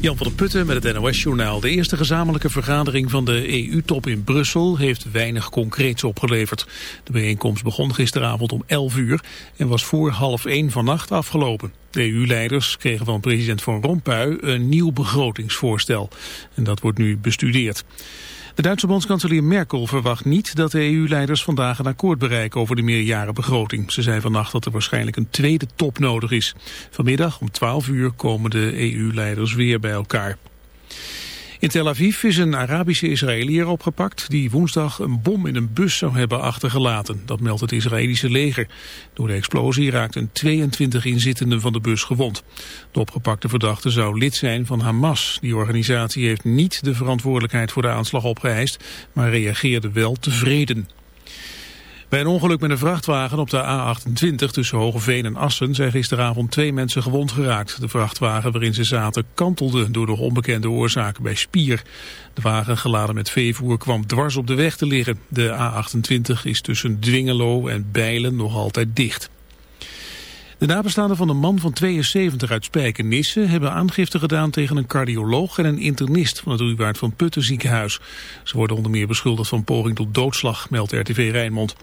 Jan van der Putten met het NOS-journaal. De eerste gezamenlijke vergadering van de EU-top in Brussel heeft weinig concreets opgeleverd. De bijeenkomst begon gisteravond om 11 uur en was voor half 1 vannacht afgelopen. De EU-leiders kregen van president Van Rompuy een nieuw begrotingsvoorstel. En dat wordt nu bestudeerd. De Duitse bondskanselier Merkel verwacht niet dat de EU-leiders vandaag een akkoord bereiken over de meerjarenbegroting. Ze zei vannacht dat er waarschijnlijk een tweede top nodig is. Vanmiddag om 12 uur komen de EU-leiders weer bij elkaar. In Tel Aviv is een Arabische Israëliër opgepakt die woensdag een bom in een bus zou hebben achtergelaten. Dat meldt het Israëlische leger. Door de explosie raakten 22 inzittenden van de bus gewond. De opgepakte verdachte zou lid zijn van Hamas. Die organisatie heeft niet de verantwoordelijkheid voor de aanslag opgeëist, maar reageerde wel tevreden. Bij een ongeluk met een vrachtwagen op de A28 tussen Hogeveen en Assen zijn gisteravond twee mensen gewond geraakt. De vrachtwagen waarin ze zaten kantelde door nog onbekende oorzaken bij Spier. De wagen geladen met veevoer kwam dwars op de weg te liggen. De A28 is tussen Dwingelo en Bijlen nog altijd dicht. De nabestaanden van een man van 72 uit Spijkenisse hebben aangifte gedaan tegen een cardioloog en een internist van het Ruwaard van Putten ziekenhuis. Ze worden onder meer beschuldigd van poging tot doodslag, meldt RTV Rijnmond.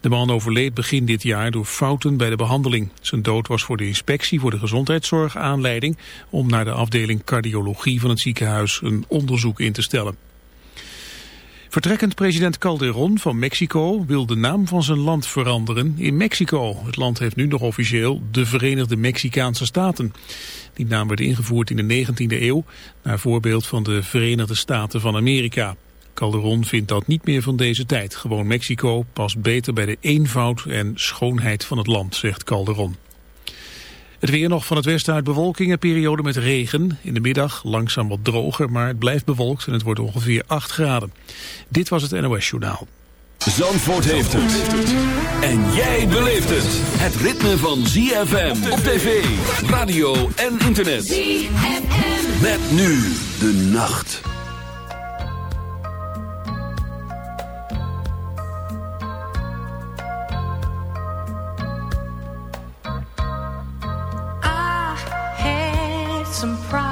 De man overleed begin dit jaar door fouten bij de behandeling. Zijn dood was voor de inspectie voor de gezondheidszorg aanleiding om naar de afdeling cardiologie van het ziekenhuis een onderzoek in te stellen. Vertrekkend president Calderon van Mexico wil de naam van zijn land veranderen in Mexico. Het land heeft nu nog officieel de Verenigde Mexicaanse Staten. Die naam werd ingevoerd in de 19e eeuw, naar voorbeeld van de Verenigde Staten van Amerika. Calderon vindt dat niet meer van deze tijd. Gewoon Mexico past beter bij de eenvoud en schoonheid van het land, zegt Calderon. Het weer nog van het westen uit bewolking, een periode met regen. In de middag langzaam wat droger, maar het blijft bewolkt en het wordt ongeveer 8 graden. Dit was het NOS Journaal. Zandvoort heeft het. En jij beleeft het. Het ritme van ZFM op tv, radio en internet. ZFM. Met nu de nacht. some pride.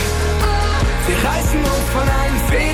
Wir reißen uns von allen Fäden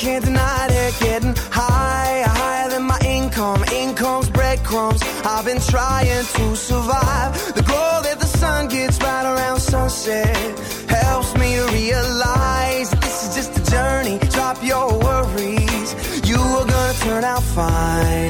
can't deny it, getting higher, higher than my income. Income's breadcrumbs. I've been trying to survive. The glow that the sun gets right around sunset helps me to realize that this is just a journey. Drop your worries, you are gonna turn out fine.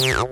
Yeah.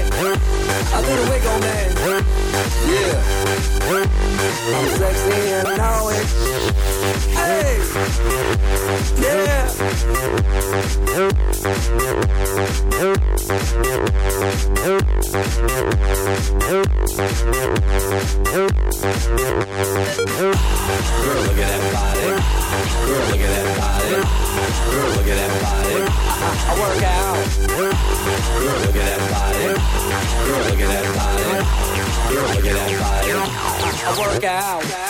Do the wiggle, man. Yeah. I'm sexy and I know it. Hey. Yeah. Work out.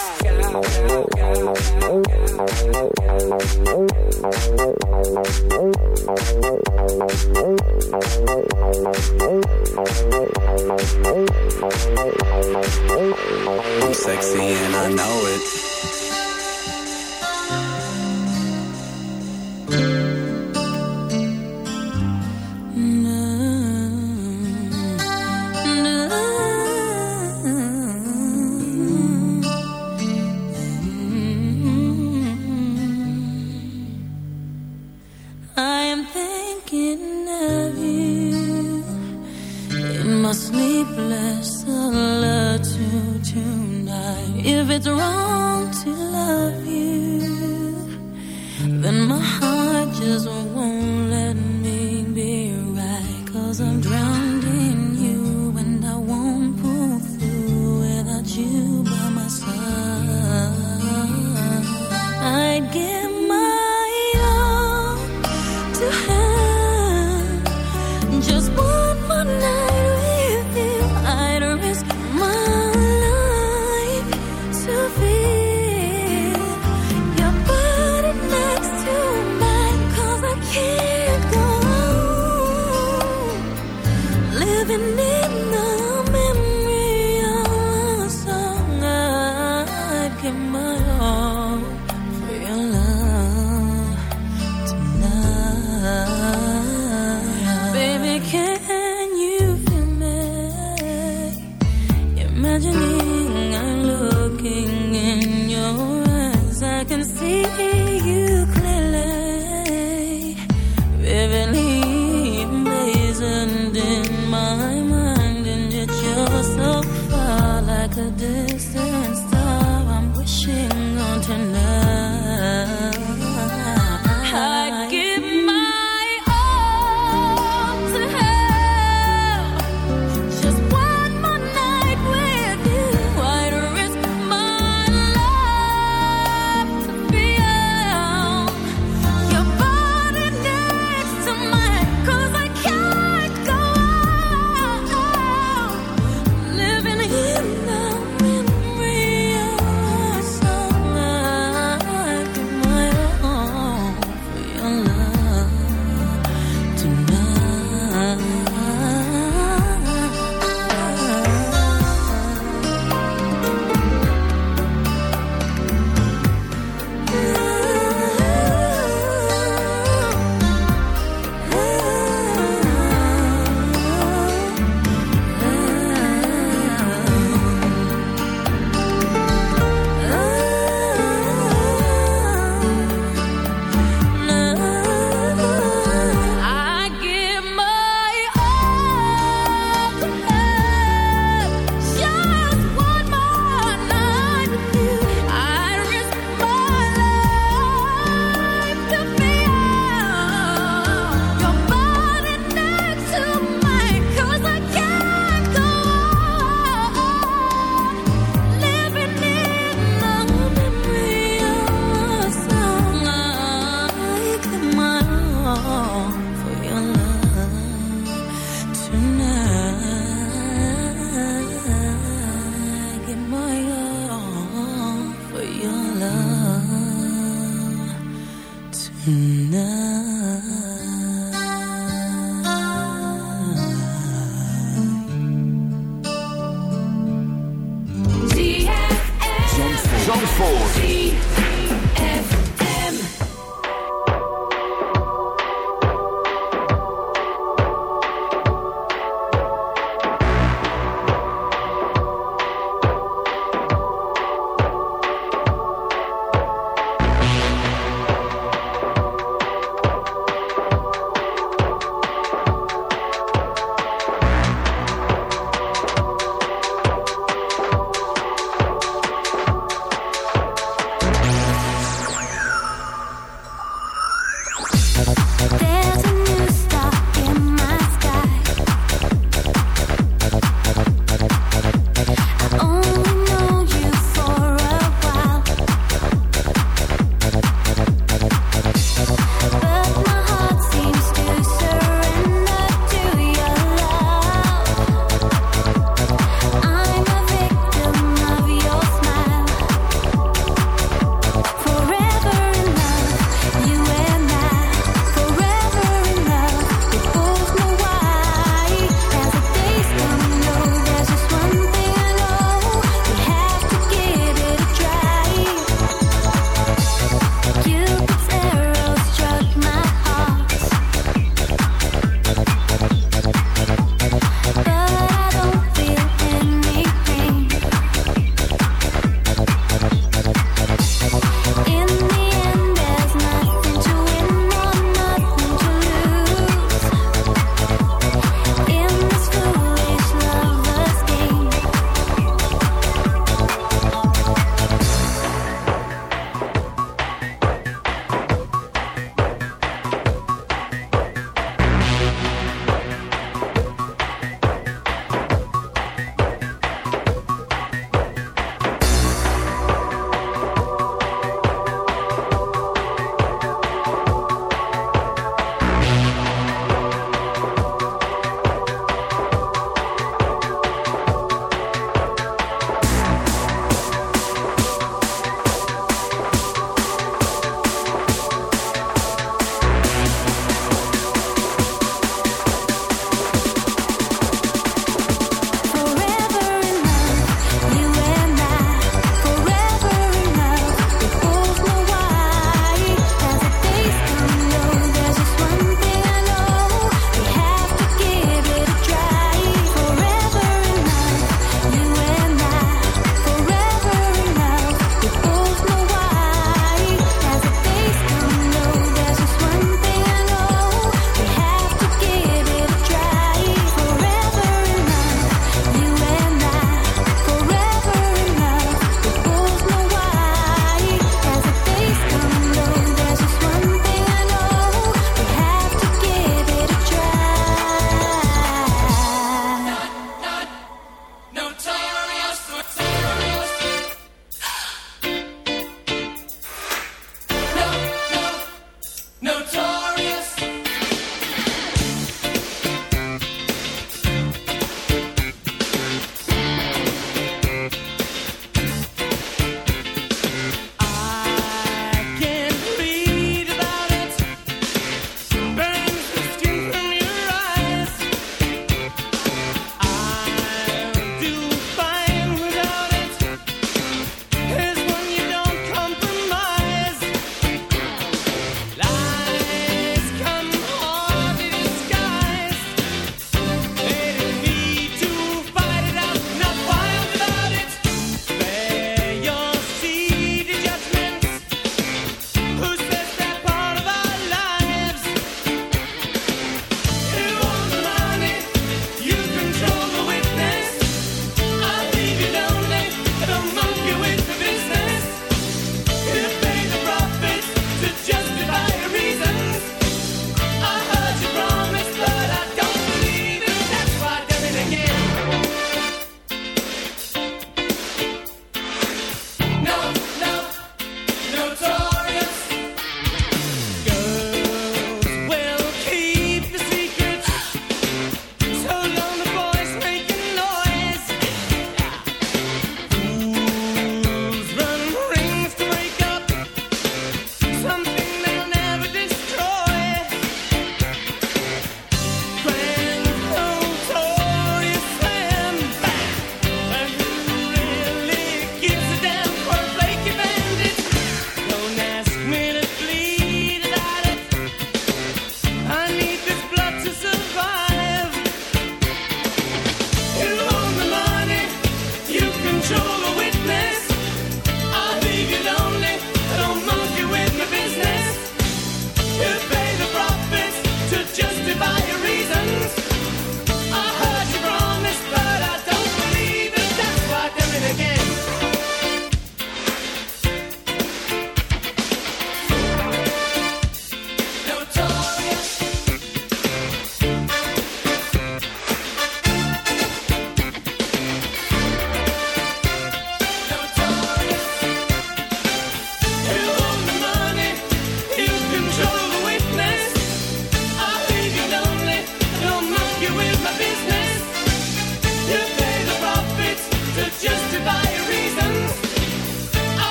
Can you feel me? Imagining I'm looking in your eyes, I can see.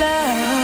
love.